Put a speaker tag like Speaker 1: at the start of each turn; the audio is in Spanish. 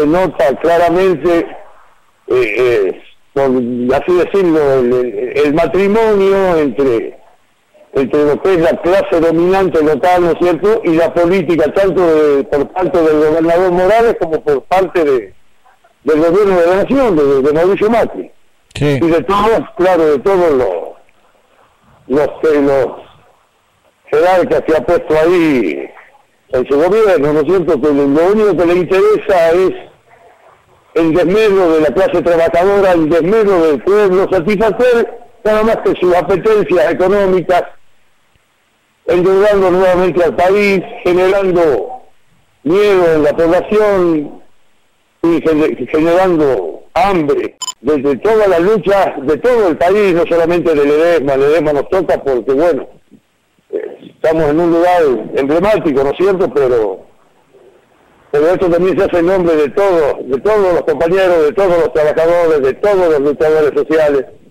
Speaker 1: se nota claramente, eh, eh, por así decirlo, el, el matrimonio entre entre lo que es la clase dominante local, ¿no es cierto?, y la política, tanto de, por parte del gobernador Morales como por parte de, del gobierno de la nación, de, de Mauricio Macri.
Speaker 2: Sí.
Speaker 1: Y de todos, claro, de todos los, los, que- los jerarcas que ha puesto ahí en su gobierno, ¿no es cierto?, que lo único que le interesa es el desmedro de la clase trabajadora, el desmedro del pueblo, satisfacer nada más que sus apetencias económicas, endeudando nuevamente al país, generando miedo en la población y gener- generando hambre desde todas las luchas de todo el país, no solamente del Edesma, el Edesma nos toca porque, bueno, eh, estamos en un lugar emblemático, ¿no es cierto?, pero pero esto también se hace en nombre de todos, de todos los compañeros, de todos los trabajadores, de todos los luchadores sociales,